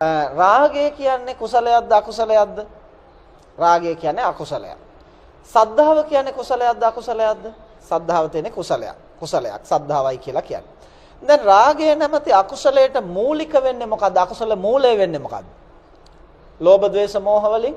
රාගය කියන්නේ කුසලයක්ද අකුසලයක්ද? රාගය කියන්නේ අකුසලයක්. සද්ධාව කියන්නේ කුසලයක්ද අකුසලයක්ද? සද්ධාව තියෙන්නේ කුසලයක්. කුසලයක් සද්ධාවයි කියලා කියන්නේ. දැන් රාගය නැමැති අකුසලයට මූලික වෙන්නේ මොකද්ද? අකුසල මූලය වෙන්නේ මොකද්ද? ලෝභ ද්වේෂ මෝහ වලින්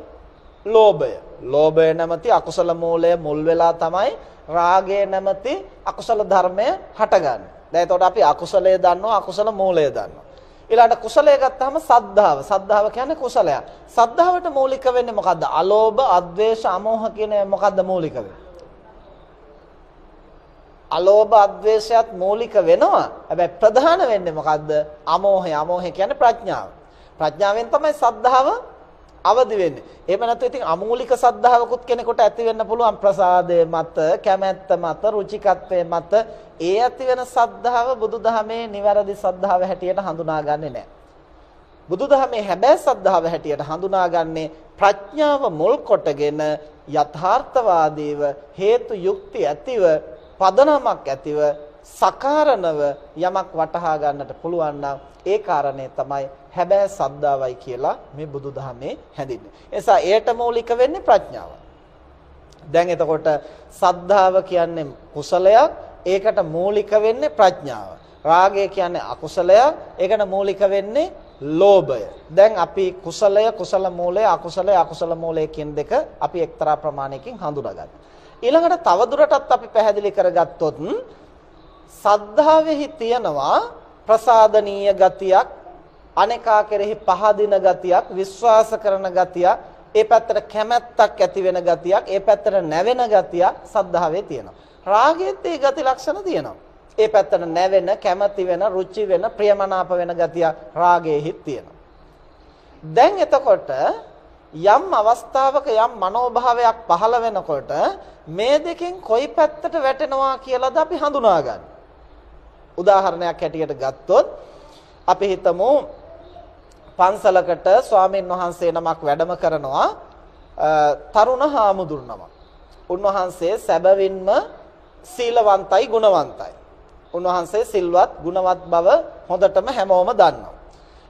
ලෝභය. ලෝභය නැමැති අකුසල මූලය මුල් වෙලා තමයි රාගය නැමැති අකුසල ධර්මය හටගන්නේ. දැන් එතකොට අපි අකුසලය දන්නවා අකුසල මූලය දන්නවා. ඊළඟට කුසලය ගත්තාම සද්ධාව. සද්ධාව කියන්නේ කුසලයක්. සද්ධාවට මූලික වෙන්නේ මොකද්ද? අලෝභ, අද්වේෂ, අමෝහ කියන මොකද්ද මූලික වෙන්නේ? අලෝභ, අද්වේෂයත් මූලික වෙනවා. හැබැයි ප්‍රධාන වෙන්නේ මොකද්ද? අමෝහය. අමෝහය කියන්නේ ප්‍රඥාව. ප්‍රඥාවෙන් තමයි සද්ධාව අවදි වෙන්නේ. එහෙම නැත්නම් ඉතින් අමූලික සද්ධාවකුත් කෙනෙකුට ඇති වෙන්න පුළුවන් ප්‍රසාදයේ මත, කැමැත්ත මත, රුචිකත්වයේ මත ඒ ඇති වෙන සද්ධාව බුදුදහමේ නිවැරදි සද්ධාව හැටියට හඳුනාගන්නේ නැහැ. බුදුදහමේ හැබෑ සද්ධාව හැටියට හඳුනාගන්නේ ප්‍රඥාව මුල් කොටගෙන යථාර්ථවාදීව හේතු යුක්ති ඇතිව පදනමක් ඇතිව සකාරණව යමක් වටහා ගන්නට පුළුවන් නම් ඒ කාරණේ තමයි හැබෑ සද්ධාවයි කියලා මේ බුදුදහමේ හැඳින්වෙන්නේ. එසා ඒට මූලික වෙන්නේ ප්‍රඥාව. දැන් එතකොට සද්ධාව කියන්නේ කුසලයක්, ඒකට මූලික වෙන්නේ ප්‍රඥාව. රාගය කියන්නේ අකුසලයක්, ඒකට මූලික වෙන්නේ ලෝභය. දැන් අපි කුසලය, කුසල මූලය, අකුසලය, අකුසල මූලය කියන දෙක අපි එක්තරා ප්‍රමාණයකින් හඳුනාගත්තා. ඊළඟට තවදුරටත් අපි පැහැදිලි කරගත්තොත් සද්ධාවෙහි තියනවා ප්‍රසාදනීය ගතියක් අනේකා කෙරෙහි පහදින ගතියක් විශ්වාස කරන ගතියක් ඒ පැත්තට කැමැත්තක් ඇති වෙන ගතියක් ඒ පැත්තට නැවෙන ගතියක් සද්ධාවේ තියෙනවා. රාගයේත් ඒ ගති ලක්ෂණ තියෙනවා. ඒ පැත්තට නැවෙන කැමැති වෙන රුචි වෙන ප්‍රියමනාප වෙන ගතියක් රාගයේහිත් තියෙනවා. දැන් එතකොට යම් අවස්ථාවක යම් මනෝභාවයක් පහළ වෙනකොට මේ දෙකෙන් කොයි පැත්තට වැටෙනවා කියලාද අපි හඳුනාගන්නේ? උදාහරණයක් හැටියට ගත්තොත් අපි හිතමු පන්සලකට ස්වාමීන් වහන්සේ නමක් වැඩම කරනවා තරුණ හාමුදුරු නමක්. උන්වහන්සේ සැබවින්ම සීලවන්තයි ගුණවන්තයි. උන්වහන්සේ සිල්වත් ගුණවත් බව හොඳටම හැමෝම දන්නවා.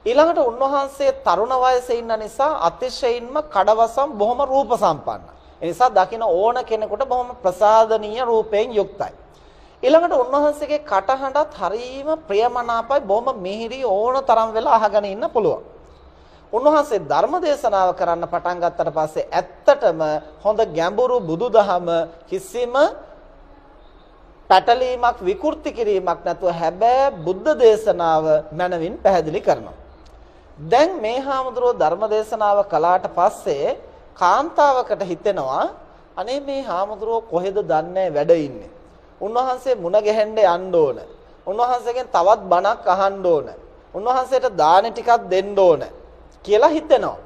ඊළඟට උන්වහන්සේ තරුණ වයසේ ඉන්න නිසා අතිශයින්ම කඩවසම් බොහොම රූප සම්පන්නයි. ඒ නිසා දකින ඕන කෙනෙකුට බොහොම ප්‍රසාදනීය රූපයෙන් යුක්තයි. ඊළඟට උන්වහන්සේගේ කටහඬත් හරීම ප්‍රියමනාපයි බොහොම මිහිරි ඕන තරම් වෙලා අහගෙන ඉන්න පුළුවන්. උන්වහන්සේ ධර්ම දේශනාව කරන්න පටන් ගත්තට පස්සේ ඇත්තටම හොඳ ගැඹුරු බුදුදහම කිසිම පැටලීමක් විකෘති කිරීමක් නැතුව හැබෑ බුද්ධ දේශනාව මනවින් පැහැදිලි කරනවා. දැන් මේ හාමුදුරුවෝ ධර්ම දේශනාව කළාට පස්සේ කාන්තාවකට හිතෙනවා අනේ මේ හාමුදුරුවෝ කොහෙද දන්නේ වැඩ ඉන්නේ. උන්වහන්සේ මුණ ගැහෙන්න යන්න ඕන. උන්වහන්සේගෙන් තවත් බණක් අහන්න ඕන. උන්වහන්සේට දාන ටිකක් දෙන්න ඕන. කියලා හිතෙනවා.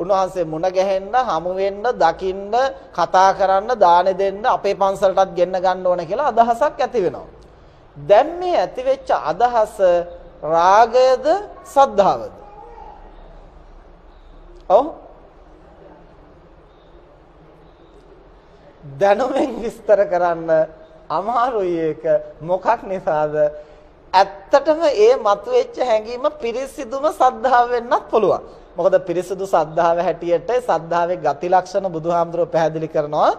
උන්වහන්සේ මුණ ගැහෙන්න, හමු වෙන්න, දකින්න, කතා කරන්න, දාන දෙන්න, අපේ පන්සලටත් ගෙන්න ගන්න ඕන කියලා අදහසක් ඇති වෙනවා. දැන් මේ ඇතිවෙච්ච අදහස රාගයද සද්ධාවද? ඔව් දැනුමින් විස්තර කරන්න අමාරුයි ඒක මොකක් නිසාද ඇත්තටම ඒ මතුවෙච්ච හැඟීම පිරිසිදුම සද්ධාව වෙන්නත් පුළුවන්. මොකද පිරිසිදු සද්ධාව හැටියට සද්ධාවේ ගති ලක්ෂණ බුදුහාමුදුරුව පැහැදිලි කරනවා.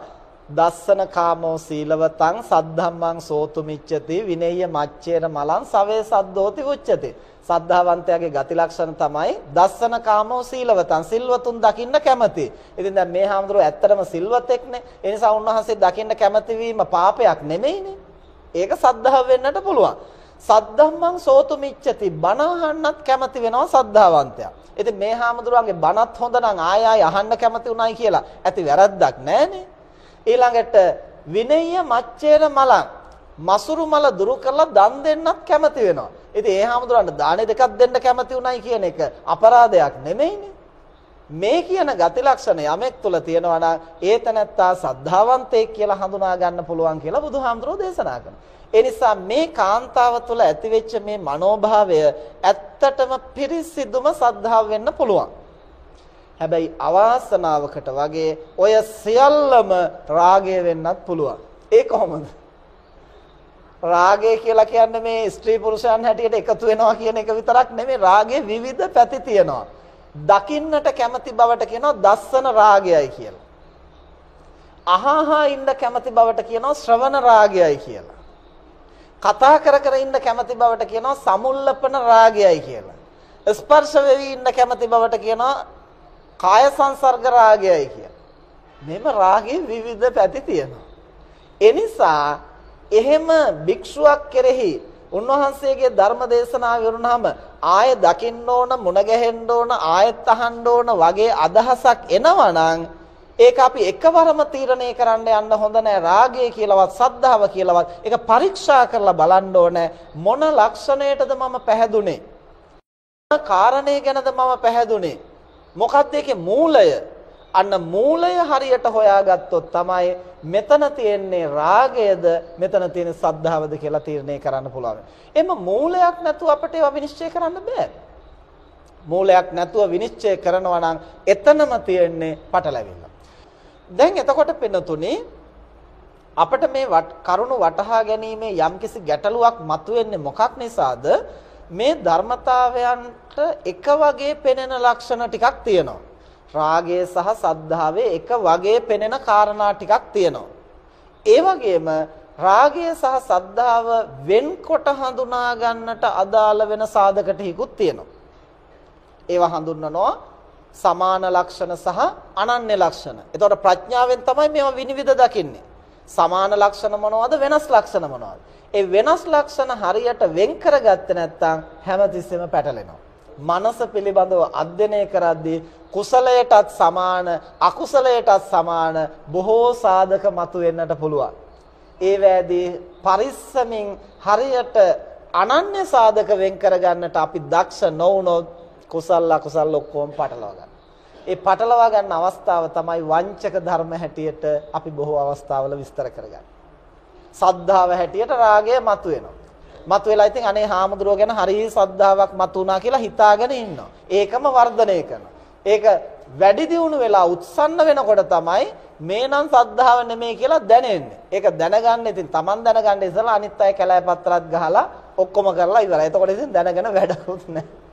දස්සන කාමෝ සීලවතං සද්ධම්මං සෝතු මිච්ඡති විනේය මච්චේන මලං සවේ සද්දෝති උච්චති. සද්ධාවන්තයාගේ ගති ලක්ෂණ තමයි දස්සන කාමෝ සීලවතං සිල්වතුන් දකින්න කැමති. ඉතින් දැන් මේ හාමුදුරුව ඇත්තටම සිල්වතෙක්නේ. ඒ නිසා උන්වහන්සේ දකින්න කැමති වීම පාපයක් නෙමෙයිනේ. ඒක සද්ධාව වෙන්නට පුළුවන්. සද්ධම්මං සෝතු මිච්ඡති බණ අහන්නත් කැමති වෙනවා සද්ධාවන්තයා. ඉතින් මේ හාමුදුරුවන්ගේ බණත් හොඳ නම් ආය ආය අහන්න කැමති උනායි කියලා ඇති වැරද්දක් නැහනේ. ඊළඟට විනය්‍ය මච්චේර මලං මසුරු මල දුරු කරලා දන් දෙන්නත් කැමති වෙනවා. ඉතින් ඒ හාමුදුරන්ට දානේ දෙකක් දෙන්න කැමති උනායි කියන එක අපරාධයක් නෙමෙයිනේ. මේ කියන ගති ලක්ෂණ යමෙක් තුල තියෙනවා නම් ඒතනත්තා සද්ධාවන්තයෙක් කියලා හඳුනා ගන්න පුළුවන් කියලා බුදුහාමුදුරෝ දේශනා කරනවා. ඒ නිසා මේ කාන්තාව තුළ ඇතිවෙච්ච මේ මනෝභාවය ඇත්තටම පිරිසිදුම සද්ධාව වෙන්න පුළුවන්. හැබැයි අවාසනාවකට වගේ ඔය සියල්ලම රාගය වෙන්නත් පුළුවන්. ඒ කොහොමද? රාගය කියලා කියන්නේ මේ ස්ත්‍රී පුරුෂයන් හැටියට එකතු වෙනවා කියන එක විතරක් නෙමෙයි රාගයේ විවිධ පැති තියෙනවා. දකින්නට කැමති බවට කියනවා දස්සන රාගයයි කියලා. අහහා ඉන්න කැමති බවට කියනවා ශ්‍රවණ රාගයයි කියලා. කතා කර කර ඉන්න කැමති බවට කියනවා සමුල්ලපන රාගයයි කියලා. ස්පර්ශ වෙවි ඉන්න කැමති බවට කියනවා කාය සංසර්ග රාගයයි කියලා. මෙම රාගයේ විවිධ පැති තියෙනවා. එනිසා එහෙම භික්ෂුවක් කෙරෙහි උන්වහන්සේගේ ධර්ම දේශනාව වරුණාම ආය දකින්න ඕන මුණ ගැහෙන්න ඕන ආයෙත් අහන්න ඕන වගේ අදහසක් එනවනම් ඒක අපි එකවරම තීරණය කරන්න යන්න හොඳ නැහැ රාගය කියලාවත් සද්ධාව කියලාවත් ඒක පරීක්ෂා කරලා බලන්න ඕනේ මොන ලක්ෂණයටද මම පැහැදුනේ මොන කාරණේ ගැනද මම පැහැදුනේ මොකක්ද ඒකේ මූලය අන්න මූලය හරියට හොයාගත්තොත් තමයි මෙතන තියෙන්නේ රාගයද මෙතන තියෙන සද්ධාවද කියලා තීරණය කරන්න පුළුවන්. එම මූලයක් නැතුව අපිට ඒවා විනිශ්චය කරන්න බෑ. මූලයක් නැතුව විනිශ්චය කරනවා නම් එතනම තියෙන්නේ පටලැවිල්ල. දැන් එතකොට පින්නතුනේ අපිට මේ කරුණු වටහා ගැනීමේ යම්කිසි ගැටලුවක් මතුවෙන්නේ මොකක් නිසාද? මේ ධර්මතාවයන්ට එක වගේ පෙනෙන ලක්ෂණ ටිකක් තියෙනවා. රාගය සහ සද්ධාවේ එක වගේ පෙනෙන කාරණා ටිකක් තියෙනවා. ඒ වගේම රාගය සහ සද්ධාව වෙන්කොට හඳුනා ගන්නට අදාළ වෙන සාධක ටිකකුත් තියෙනවා. ඒවා හඳුන්වනවා සමාන ලක්ෂණ සහ අනන්‍ය ලක්ෂණ. එතකොට ප්‍රඥාවෙන් තමයි මේවා විනිවිද දකින්නේ. සමාන ලක්ෂණ මොනවද වෙනස් ලක්ෂණ මොනවද? ඒ වෙනස් ලක්ෂණ හරියට වෙන් කරගත්තේ නැත්නම් හැමතිස්සෙම පැටලෙනවා. මනස පිළිබඳව අධ්‍යයනය කරද්දී කුසලයටත් සමාන අකුසලයටත් සමාන බොහෝ සාධක මතුවෙන්නට පුළුවන්. ඒ වෑදී පරිස්සමින් හරියට අනන්‍ය සාධක වෙන් කරගන්නට අපි දක්ෂ නොවුනොත් කුසල අකුසල ඔක්කොම පටලවා ගන්න. ඒ පටලවා ගන්න අවස්ථාව තමයි වංචක ධර්ම හැටියට අපි බොහෝ අවස්ථාවල විස්තර කරගන්නේ. සද්ධාව හැටියට රාගය මතුවෙනවා. මතුවෙලා ඉතින් අනේ හාමුදුරුවෝ ගැන හරි සද්ධාාවක් මතුණා කියලා හිතාගෙන ඉන්නවා. ඒකම වර්ධනය කරනවා. ඒක වැඩි දියුණු වෙලා උත්සන්න වෙනකොට තමයි මේනම් සද්ධාව නෙමෙයි කියලා දැනෙන්නේ. ඒක දැනගන්න ඉතින් Taman දැනගන්න ඉස්සලා අනිත් අය කැලෑ පත්‍රات ගහලා ඔක්කොම කරලා ඉවරයි. එතකොට ඉතින් දැනගෙන වැඩකුත් නැහැ.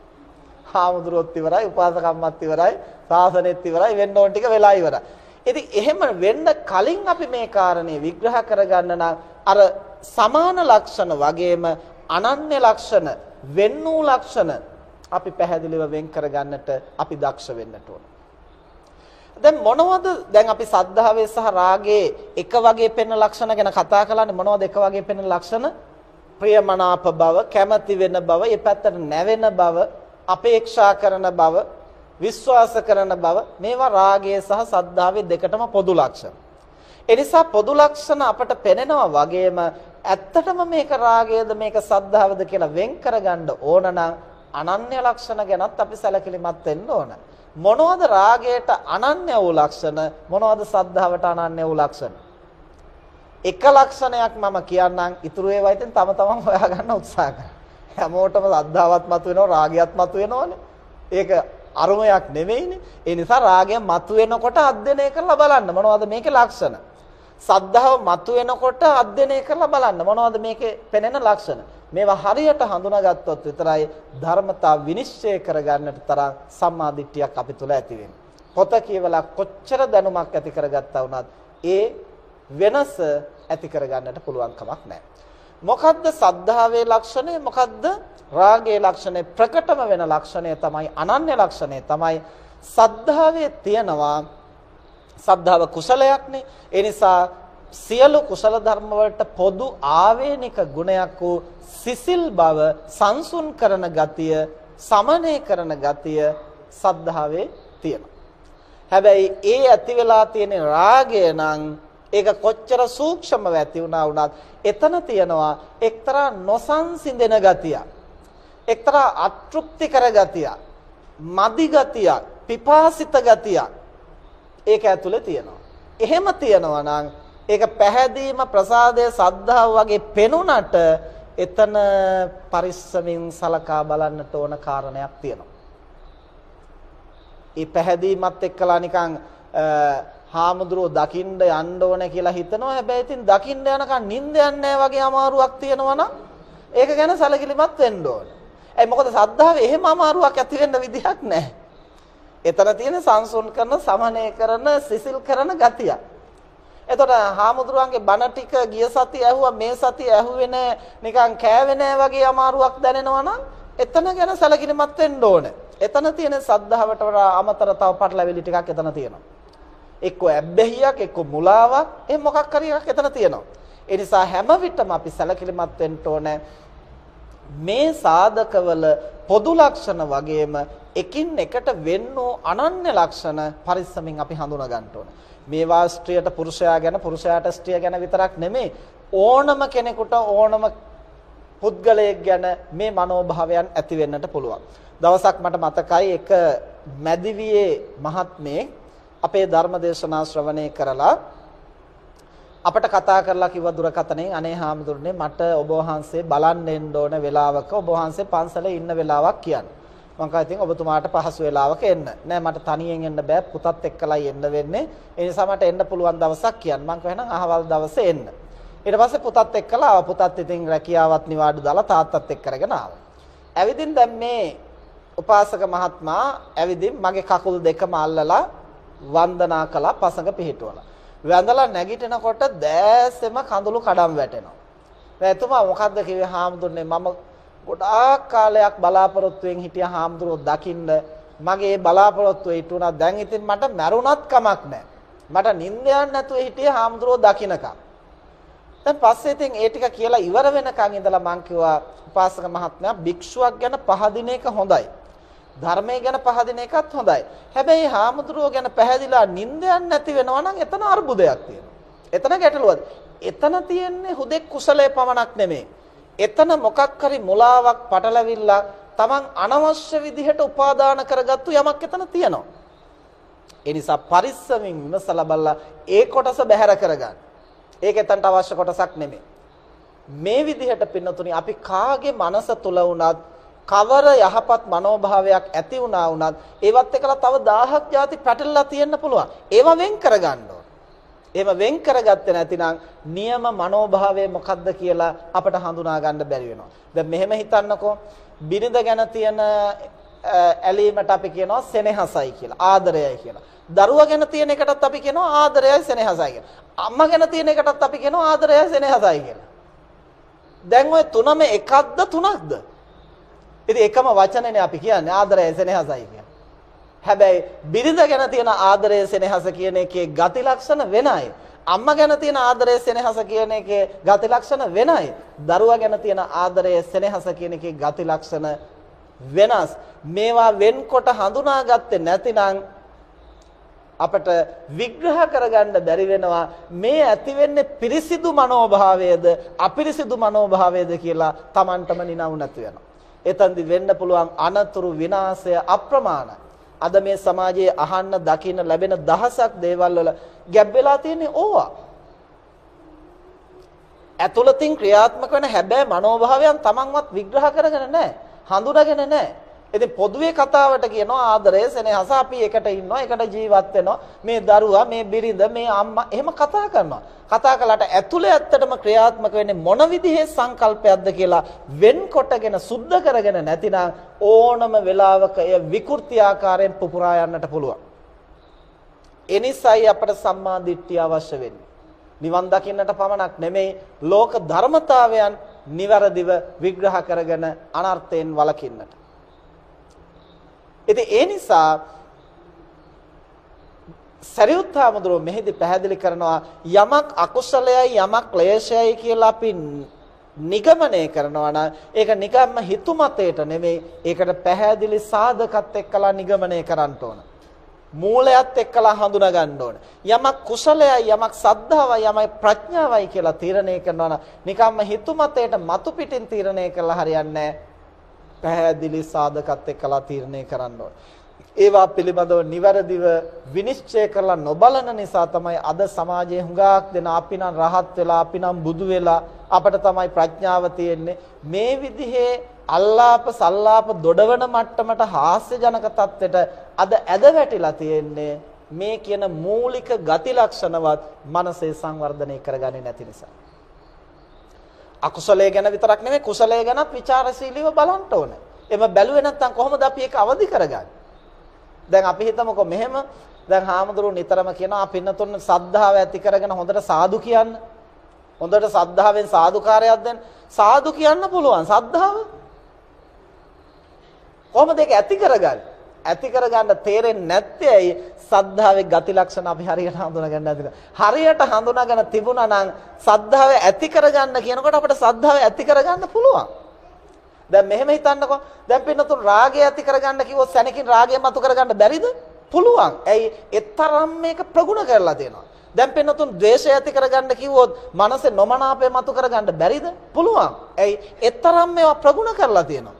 හාමුදුරුවොත් ඉවරයි, උපාසකම්මත් ඉවරයි, සාසනෙත් ඉවරයි, වෙන්න ඕන ටික වෙලා ඉවරයි. ඉතින් එහෙම වෙන්න කලින් අපි මේ කාරණේ විග්‍රහ කරගන්න නම් අර සමාන ලක්ෂණ වගේම අනන්‍ය ලක්ෂණ, වෙන් වූ ලක්ෂණ අපි පැහැදිලිව වෙන් කරගන්නට අපි දක්ෂ වෙන්නට ඕන. දැන් මොනවද දැන් අපි සද්ධාවේ සහ රාගයේ එක වගේ පෙනෙන ලක්ෂණ ගැන කතා කළානේ මොනවද එක වගේ පෙනෙන ලක්ෂණ? ප්‍රියමනාප බව, කැමැති වෙන බව, ඒ පැත්තට නැවෙන බව, අපේක්ෂා කරන බව, විශ්වාස කරන බව මේවා රාගයේ සහ සද්ධාවේ දෙකටම පොදු ලක්ෂණ. එනිසා පොදු ලක්ෂණ අපට පෙනෙනවා වගේම ඇත්තටම මේක රාගයද මේක සද්ධාවද කියලා වෙන් කරගන්න ඕන නම් අනන්‍ය ලක්ෂණ ගැනත් අපි සැලකිලිමත් වෙන්න ඕන. මොනවද රාගයට අනන්‍ය වූ ලක්ෂණ මොනවද සද්ධාවට අනන්‍ය වූ ලක්ෂණ? එක ලක්ෂණයක් මම කියන්නම් ඉතුරු ඒවා ඉතින් තම තමන් හොයාගන්න උත්සාහ කරන්න. හැමෝටම සද්ධාවත් මතුවෙනවා රාගයත් මතුවෙනවනේ. ඒක අරුමයක් නෙමෙයිනේ. ඒ නිසා රාගය මතුවෙනකොට අධ්‍යයනය කරලා බලන්න මොනවද මේකේ ලක්ෂණ. සද්ධාව මතුවෙනකොට අධ්‍යයනය කරලා බලන්න මොනවද මේකේ පෙනෙන ලක්ෂණ. මේවා හරියට හඳුනාගත්තොත් විතරයි ධර්මතා විනිශ්චය කරගන්නට තරම් සම්මාදිට්ඨියක් අපි තුල ඇති වෙන්නේ. පොත කියවලා කොච්චර දැනුමක් ඇති කරගත්තා වුණත් ඒ වෙනස ඇති කරගන්නට පුළුවන් කමක් නැහැ. මොකද්ද සද්ධාවේ ලක්ෂණය? මොකද්ද රාගයේ ලක්ෂණය? ප්‍රකටම වෙන ලක්ෂණය තමයි අනන්‍ය ලක්ෂණය. තමයි සද්ධාවේ තියනවා සද්ධාව කුසලයක්නේ. ඒ නිසා සියලු කුසල ධර්ම වලට පොදු ආවේනික ගුණයක් වූ සිසිල් බව සංසුන් කරන ගතිය සමනය කරන ගතිය සද්ධාවේ තියෙනවා. හැබැයි ඒ ඇති වෙලා තියෙන රාගය නම් ඒක කොච්චර සූක්ෂමව ඇති වුණා වුණත් එතන තියනවා එක්තරා නොසන්සිඳෙන ගතියක්. එක්තරා අතෘප්තිකර ගතියක්. මදි ගතියක්, පිපාසිත ගතියක්. ඒක ඇතුලේ තියෙනවා. එහෙම තියනවා නම් ඒක පැහැදීම ප්‍රසාදය සද්ධාව වගේ පෙනුනට එතන පරිස්සමින් සලකා බලන්නට ඕන කාරණයක් තියෙනවා. ඒ පැහැදීමත් එක්කලා නිකන් හාමුදුරුවෝ දකින්න යන්න ඕන කියලා හිතනවා. හැබැයි ඉතින් දකින්න යනකන් නිින්ද යන්නේ වගේ අමාරුවක් තියෙනවා නම් ඒක ගැන සැලකිලිමත් වෙන්න ඕන. ඒ මොකද සද්ධාවේ එහෙම අමාරුවක් ඇති වෙන්න විදිහක් නැහැ. එතන තියෙන සංසුන් කරන, සමනය කරන, සිසිල් කරන ගතිය. එතකොට හාමුදුරුවන්ගේ බණ ටික ගිය සතිය ඇහුවා මේ සතිය ඇහුවේ නැහැ නිකන් කෑවේ නැහැ වගේ අමාරුවක් දැනෙනවා නම් එතන ගැන සැලකිලිමත් වෙන්න ඕන. එතන තියෙන සද්ධාවට වඩා අමතර තව පටලැවිලි ටිකක් එතන තියෙනවා. එක්ක ඇබ්බැහියක් එක්ක මුලාවක් එහෙම මොකක් හරි එකක් එතන තියෙනවා. ඒ නිසා හැම විටම අපි සැලකිලිමත් වෙන්න ඕනේ මේ සාධකවල පොදු ලක්ෂණ වගේම එකින් එකට වෙන්නෝ අනන්‍ය ලක්ෂණ පරිස්සමින් අපි හඳුනා ගන්න ඕනේ. මේවා ස්ත්‍රියට පුරුෂයා ගැන පුරුෂයාට ස්ත්‍රිය ගැන විතරක් නෙමෙයි ඕනම කෙනෙකුට ඕනම පුද්ගලයෙක් ගැන මේ මනෝභාවයන් ඇති වෙන්නට පුළුවන්. දවසක් මට මතකයි එක මැදිවියේ මහත්මේ අපේ ධර්ම දේශනා ශ්‍රවණය කරලා අපට කතා කරලා කිව්ව දුරකතනෙන් අනේ හාමුදුරනේ මට ඔබ වහන්සේ බලන්න එන්න ඕන වෙලාවක ඔබ වහන්සේ පන්සලේ ඉන්න වෙලාවක් කියන්න. මම කිව්වා ඉතින් ඔබතුමාට පහසු වෙලාවක එන්න. නෑ මට තනියෙන් එන්න බෑ පුතත් එක්කලයි එන්න වෙන්නේ. ඒ නිසා මට එන්න පුළුවන් දවසක් කියන්න. මම කිව්වා එහෙනම් අහවල් දවසේ එන්න. ඊට පස්සේ පුතත් එක්කලා ආවා. පුතත් ඉතින් රැකියාවත් නිවාඩු දාලා තාත්තත් එක්ක කරගෙන ආවා. ඇවිදින් දැන් මේ උපාසක මහත්මයා ඇවිදින් මගේ කකුල් දෙකම අල්ලලා වන්දනා කළා පසඟ පිහිටුවලා. වැඳලා නැගිටිනකොට දෑසෙම කඳුළු කඩම් වැටෙනවා. දැන් එතුමා මොකද්ද කිව්වේ හාමුදුරනේ මම ගොඩාක් කාලයක් බලාපොරොත්තුෙන් හිටිය හාමුදුරුවෝ දකින්න මගේ බලාපොරොත්තුව ඉටුණා. දැන් ඉතින් මට මැරුණත් කමක් නැහැ. මට නිින්ද යන්නේ නැතුව හිටිය හාමුදුරුවෝ දකින්නකම්. දැන් පස්සේ ඉතින් ඒ ටික කියලා ඉවර වෙනකන් ඉඳලා මං කිව්වා උපාසක මහත්මයා භික්ෂුවක් ගැන පහදින එක හොඳයි. ධර්මය ගැන පහදින එකත් හොඳයි. හැබැයි හාමුදුරුවෝ ගැන පැහැදිලා නිින්දයක් නැති වෙනවා නම් එතන අර්බුදයක් තියෙනවා. එතන ගැටලුවක්. එතන තියෙන්නේ හුදෙක් කුසලයේ පමණක් නෙමෙයි. එතන මොකක් හරි මුලාවක් පටලවිල්ලා Taman අනවශ්‍ය විදිහට උපාදාන කරගත්තු යමක් එතන තියෙනවා. ඒ නිසා පරිස්සමින් විමසලා බලලා ඒ කොටස බැහැර කරගන්න. ඒක එතනට අවශ්‍ය කොටසක් නෙමෙයි. මේ විදිහට පින්නතුනි අපි කාගේ මනස තුල වුණත් කවර යහපත් මනෝභාවයක් ඇති වුණා වුණත් ඒවත් එකලා තව 1000ක් ಜಾති පැටලලා තියෙන්න පුළුවන්. ඒව වෙන් කරගන්න ඕන. ඒව වෙන් කරගත්තේ නැතිනම් නියම මනෝභාවය මොකද්ද කියලා අපට හඳුනා ගන්න බැරි වෙනවා. දැන් මෙහෙම හිතන්නකෝ බිරිඳ ගැන තියෙන ඇලීමට අපි කියනවා සෙනෙහසයි කියලා. ආදරයයි කියලා. දරුවා ගැන තියෙන එකටත් අපි කියනවා ආදරයයි සෙනෙහසයි කියලා. අම්මා ගැන තියෙන එකටත් අපි කියනවා ආදරයයි සෙනෙහසයි කියලා. දැන් ওই තුනම එකක්ද තුනක්ද? ඉතින් එකම වචනනේ අපි කියන්නේ ආදරය සෙනෙහසයි කියන්නේ. හැබැයි බිරිඳ ගැන තියෙන ආදරය සෙනෙහස කියන එකේ ගති ලක්ෂණ වෙනයි. අම්මා ගැන තියෙන ආදරය සෙනෙහස කියන එකේ ගති ලක්ෂණ වෙනයි. දරුවා ගැන තියෙන ආදරය සෙනෙහස කියන එකේ ගති ලක්ෂණ වෙනස්. මේවා වෙන්කොට හඳුනාගත්තේ නැතිනම් අපට විග්‍රහ කරගන්න බැරි වෙනවා මේ ඇති වෙන්නේ පිරිසිදු මනෝභාවයේද අපිරිසිදු මනෝභාවයේද කියලා Tamanටම නිනවු නැති වෙනවා. එතෙන්දි වෙන්න පුළුවන් අනතුරු විනාශය අප්‍රමාණයි. අද මේ සමාජයේ අහන්න දකින්න ලැබෙන දහසක් දේවල් වල ගැබ් වෙලා තියෙන්නේ ඕවා. ඇතුළතින් ක්‍රියාත්මක වෙන හැබැයි මනෝභාවයන් තමන්වත් විග්‍රහ කරගෙන නැහැ. හඳුනාගෙන නැහැ. ඉතින් පොදුවේ කතාවට කියනවා ආදරය සෙනෙහස අපි එකට ඉන්නවා එකට ජීවත් වෙනවා. මේ දරුවා මේ බිරිඳ මේ අම්මා එහෙම කතා කරනවා. කතා කළාට ඇතුලේ ඇත්තටම ක්‍රියාත්මක වෙන්නේ මොන විදිහේ සංකල්පයක්ද කියලා වෙන්කොටගෙන සුද්ධ කරගෙන නැතිනම් ඕනම වෙලාවක එය විකෘති ආකාරයෙන් පුපුරා යන්නට පුළුවන්. එනිසායි අපට සම්මා දිට්ඨිය අවශ්‍ය වෙන්නේ. නිවන් දකින්නට පමණක් නෙමෙයි ලෝක ධර්මතාවයන් නිවැරදිව විග්‍රහ කරගෙන අනර්ථයෙන් වළකින්නට. ඉතින් ඒ නිසා සරියුත් හාමුදුරුවෝ මෙහිදී පැහැදිලි කරනවා යමක් අකුසලයයි යමක් ක්ලේශයයි කියලා අපි නිගමනය කරනවා නම් ඒක නිකම්ම හිතුමතේට නෙමෙයි ඒකට පැහැදිලි සාධකත් එක්කලා නිගමනය කරන්න ඕන. මූලයත් එක්කලා හඳුනා ගන්න ඕන. යමක් කුසලයයි යමක් සද්ධාවයි යමක් ප්‍රඥාවයි කියලා තීරණය කරනවා නම් නිකම්ම හිතුමතේට මතු පිටින් තීරණය කළා හරියන්නේ නැහැ. පැහැදිලි සාධකත් එක්කලා තීරණය කරන්න ඕන. ඒවා පිළිබඳව නිවැරදිව විනිශ්චය කරලා නොබලන නිසා තමයි අද සමාජයේ හුඟක් දෙන අපි නම් රහත් වෙලා අපි නම් බුදු වෙලා අපිට තමයි ප්‍රඥාව තියෙන්නේ මේ විදිහේ අල්ලාප සල්ලාප දොඩවන මට්ටමට හාස්‍යජනක තත්ත්වයට අද ඇද වැටිලා තියෙන්නේ මේ කියන මූලික ගති ලක්ෂණවත් මනසේ සංවර්ධනය කරගන්නේ නැති නිසා. අකුසලයේ ගැන විතරක් නෙමෙයි කුසලයේ ගැනත් ਵਿਚාරශීලීව බලන්න ඕනේ. එම බැලුවේ නැත්නම් කොහොමද අපි ඒක අවදි කරගන්නේ? දැන් අපි හිතමුකෝ මෙහෙම දැන් හාමුදුරුවෝ නිතරම කියනවා පින්නතුන් සද්ධාව ඇති කරගෙන හොඳට සාදු කියන්න. හොඳට සද්ධාවෙන් සාදුකාරයක් දෙන්න. සාදු කියන්න පුළුවන් සද්ධාව. කොහොමද ඒක ඇති කරගන්නේ? ඇති කරගන්න තේරෙන්නේ නැත්තේ ඇයි? සද්ධාවේ ගති ලක්ෂණ අපි හරියට හඳුනාගන්න නැතිද? හරියට හඳුනාගෙන තිබුණා නම් සද්ධාව ඇති කරගන්න කියනකොට අපිට සද්ධාව ඇති කරගන්න පුළුවන්. දැන් මෙහෙම හිතන්නකෝ. දැන් පින්නතුන් රාගය ඇති කරගන්න කිව්වොත් සැනකින් රාගය මතු කරගන්න බැරිද? පුළුවන්. ඇයි? ඒතරම් මේක ප්‍රගුණ කරලා තියෙනවා. දැන් පින්නතුන් ද්වේෂය ඇති කරගන්න කිව්වොත් මනසේ නොමනාපය මතු කරගන්න බැරිද? පුළුවන්. ඇයි? ඒතරම් මේවා ප්‍රගුණ කරලා තියෙනවා.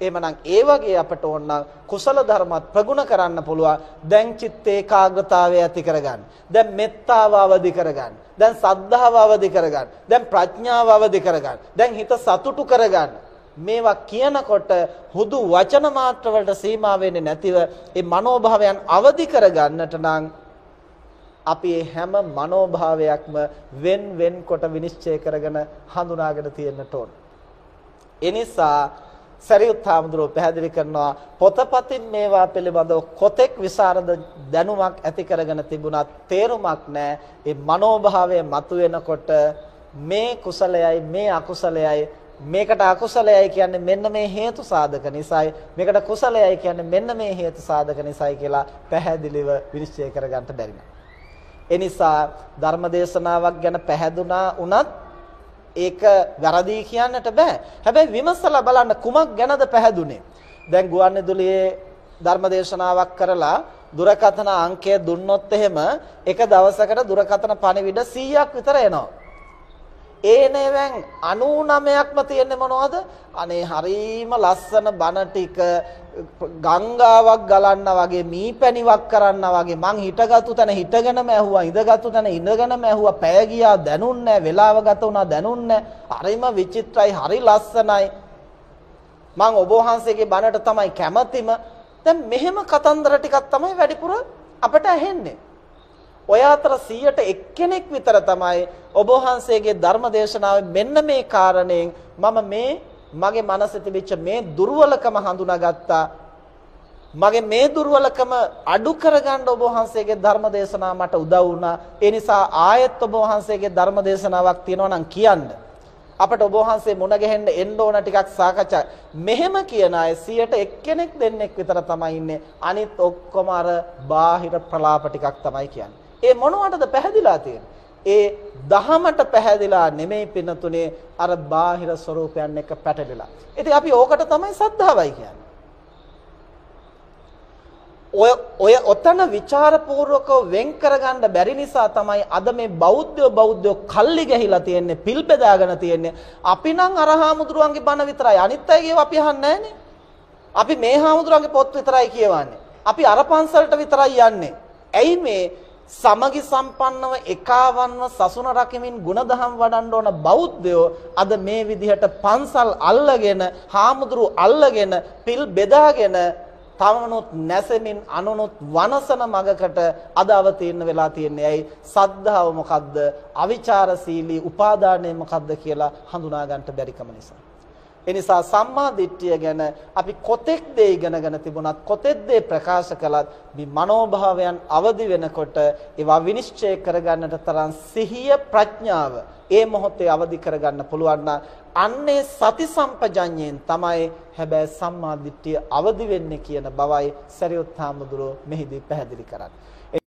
එහෙමනම් ඒ වගේ අපට ඕන කුසල ධර්මත් ප්‍රගුණ කරන්න පුළුවන්. දැන් චිත්ත ඒකාග්‍රතාවය ඇති කරගන්න. දැන් මෙත්තාව අවදි කරගන්න. දැන් සද්ධාව අවදි කරගන්න. දැන් ප්‍රඥාව අවදි කරගන්න. දැන් හිත සතුටු කරගන්න. මේවා කියනකොට හුදු වචන මාත්‍ර වලට සීමා වෙන්නේ නැතිව ඒ මනෝභාවයන් අවදි කරගන්නට නම් අපි හැම මනෝභාවයක්ම wen wen කොට විනිශ්චය කරගෙන හඳුනාගෙන තියෙන්නට ඕන. ඒ නිසා සරියුත් හාමුදුරුවෝ පැහැදිලි කරනවා පොතපතින් මේවා පිළිබඳව කොතෙක් විසරද දැනුමක් ඇති කරගෙන තිබුණත් තේරුමක් නැහැ. ඒ මනෝභාවය මතුවෙනකොට මේ කුසලයයි මේ අකුසලයයි මේකට අකුසලයයි කියන්නේ මෙන්න මේ හේතු සාධක නිසායි මේකට කුසලයයි කියන්නේ මෙන්න මේ හේතු සාධක නිසායි කියලා පැහැදිලිව විනිශ්චය කරගන්න බැරි නෑ. ඒ නිසා ධර්මදේශනාවක් ගැන පැහැදුනා වුණත් ඒක වැරදි කියන්නට බෑ. හැබැයි විමසලා බලන්න කුමක් ගැනද පැහැදුනේ. දැන් ගුවන්විදුලියේ ධර්මදේශනාවක් කරලා දුරකථන අංකය දුන්නොත් එහෙම එක දවසකට දුරකථන පණිවිඩ 100ක් විතර එනවා. ඒනෙවෙන් 99ක්ම තියෙන්නේ මොනවද? අනේ හරීම ලස්සන බණ ටික ගංගාවක් ගලන්න වගේ මීපැණිවක් කරන්න වගේ. මං හිටගත්තු තැන හිටගෙනම ඇහුවා ඉඳගත්තු තැන ඉඳගෙනම ඇහුවා. පැය ගියා දැනුන්නේ වෙලාව ගත වුණා දැනුන්නේ හරිම විචිත්‍රයි හරි ලස්සනයි. මං ඔබ වහන්සේගේ බණට තමයි කැමතිම. දැන් මෙහෙම කතන්දර ටිකක් තමයි වැඩිපුර අපට ඇහෙන්නේ. ඔය අතර 100ට එක්කෙනෙක් විතර තමයි ඔබ වහන්සේගේ ධර්ම දේශනාවේ මෙන්න මේ කාරණයෙන් මම මේ මගේ මනසේ තිබිච්ච මේ දුර්වලකම හඳුනාගත්තා. මගේ මේ දුර්වලකම අඩු කරගන්න ඔබ වහන්සේගේ ධර්ම දේශනාව මට උදව් වුණා. ඒ නිසා ආයෙත් ඔබ වහන්සේගේ ධර්ම දේශනාවක් තියෙනවා නම් කියන්න. අපට ඔබ වහන්සේ මුණ ගැහෙන්න එන්න ඕන ටිකක් සාකච්ඡා. මෙහෙම කියන අය 100ට එක්කෙනෙක් දෙන්නෙක් විතර තමයි ඉන්නේ. අනිත් ඔක්කොම අර බාහිර ප්‍රලාප ටිකක් තමයි කියන්නේ. ඒ මොනවටද පැහැදිලා තියෙන්නේ? ඒ දහමට පැහැදිලා නෙමෙයි පින්නතුනේ අර බාහිර ස්වરૂපයන් එක්ක පැටලිලා. ඉතින් අපි ඕකට තමයි සද්ධාවයි කියන්නේ. ඔය ඔය ඔතන ਵਿਚාරපූර්වකව වෙන් කරගන්න බැරි නිසා තමයි අද මේ බෞද්ධයෝ බෞද්ධයෝ කල්ලි ගහිලා තියෙන්නේ පිල් බෙදාගෙන තියෙන්නේ අපි නම් අර හාමුදුරුවන්ගේ බණ විතරයි අනිත් අයගේ අපි අහන්නේ අපි මේ හාමුදුරුවන්ගේ පොත් විතරයි කියවන්නේ අපි අර පන්සලට විතරයි යන්නේ ඇයි මේ සමගි සම්පන්නව එකාවන්ව සසුන රකිමින් ಗುಣධම් වඩන්න ඕන බෞද්ධයෝ අද මේ විදිහට පන්සල් අල්ලගෙන හාමුදුරු අල්ලගෙන පිල් බෙදාගෙන තමනුත් නැසෙමින් අනුනුත් වනසන මගකට අද අවතීර්ණ වෙලා තියන්නේ. ඇයි? සද්ධාව මොකද්ද? අවිචාරශීලී උපාදානය මොකද්ද කියලා හඳුනා ගන්නට බැරිකම නිසා. එනිසා සම්මා දිට්ඨිය ගැන අපි කොතෙක් දේ ඉගෙනගෙන තිබුණත් කොතෙක් දේ ප්‍රකාශ කළත් මේ මනෝභාවයන් අවදි වෙනකොට ඒවා විනිශ්චය කරගන්නට තරම් සිහිය ප්‍රඥාව ඒ මොහොතේ අවදි කරගන්න පුළුවන් අන්නේ සති සම්පජඤ්ඤයෙන් තමයි හැබැයි සම්මා දිට්ඨිය අවදි වෙන්නේ කියන බවයි සරියුත් හාමුදුරුවෝ මෙහිදී පැහැදිලි කරන්නේ.